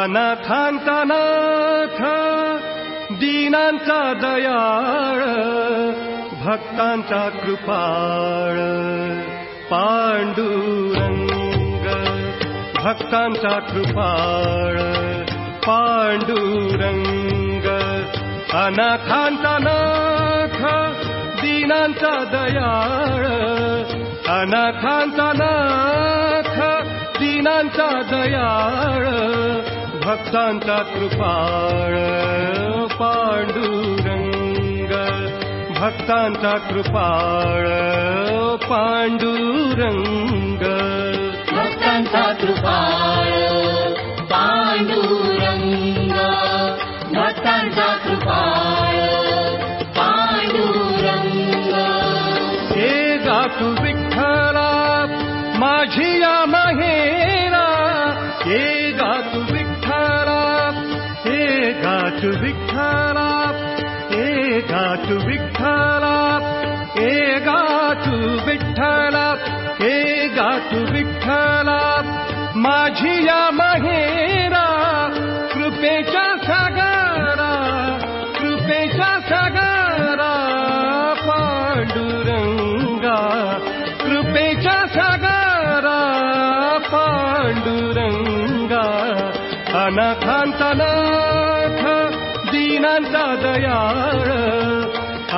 अनाथान्तनाथ दीनांचा दयाळ भक्तांचा कृपाळ पांडुरंग भक्तांचा कृपाळ पांडुरंग अनाथांतनाथ दीनांचा दयाळ अनाथांचा नाथ दीनांचा दयाळ भक्तांचा कृपाळ पांडुरंग भक्तांचा कृपाळ पांडुरंग. भक्तांचा कृपाळ गातु विठ्ठला हे गातु विठ्ठला हे गातु विठ्ठला हे गातु विठ्ठला माझी या माहेरा कृपेच्या सागरा कृपेच्या सागरा पांडुरंगा कृपेच्या सागरा पांडुरंगा अनाथांतनाथ दीनांचा दयाळ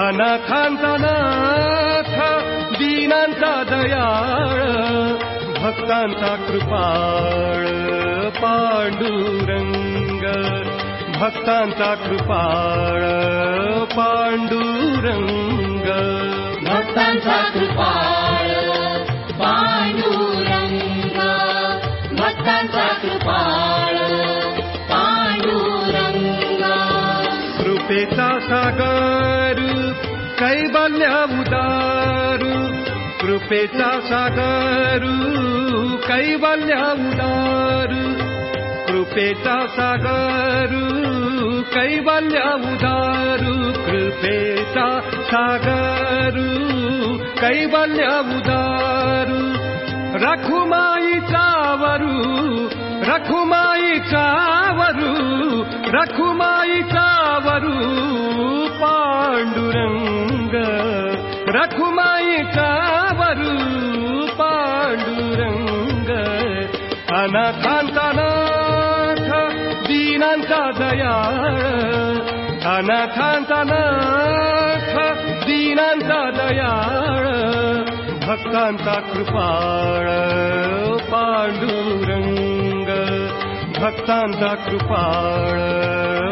अनाथांतनाथ दीनांचा दयाळ भक्तांचा कृपाळ पांडुरंग। भक्तांचा कृपाळ पांडुरंग। भक्तांचा कृपाळ कृपाळ कृपेचा सागर कैबल्य उदार कृपेचा सागर कैबल्य उदार कृपेचा सागर कैबल्य उदार कृपेचा सागर कैबल्य उदार रखुमाई चावरू रखुमाई चावरू रखुमाई चावरू पांडुरंग रखुमाई चावरू पांडुरंग अनाथांतनाथ दीनांचा दयाळ अनाथांतनाथ दीनांचा दयाळ भक्तांचा कृपाळ पांडुरंग भक्तांचा कृपाळ पांडुरंग भक्तांचा कृपाळ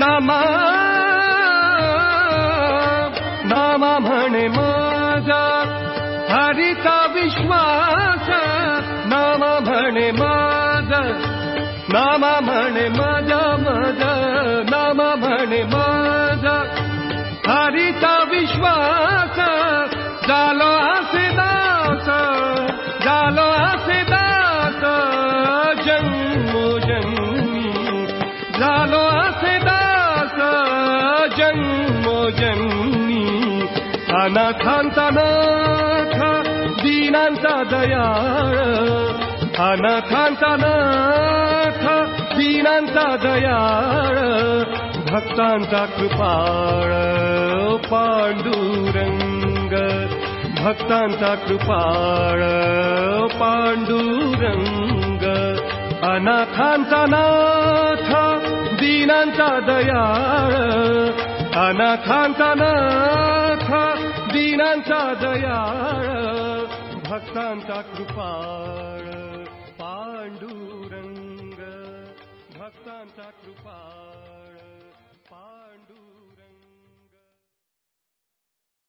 नाम नाम म्हणे माझा हरिता विश्वास, नाम म्हणे माझा, नामा म्हणे माझा माझा, नाम म्हणे माझा हरिता विश्वास अनाथांतनाथ दीनांचा दयाळ। अनाथांतनाथ दीनांचा दयाळ। भक्तांचा कृपाळ पांडुरंग। भक्तांचा कृपाळ पांडुरंग। अनाथांचा नाथ दीनांचा दयाळ। अनाथांचा नाथ दीन दीनांचा दयाळ भक्तांचा कृपाळ.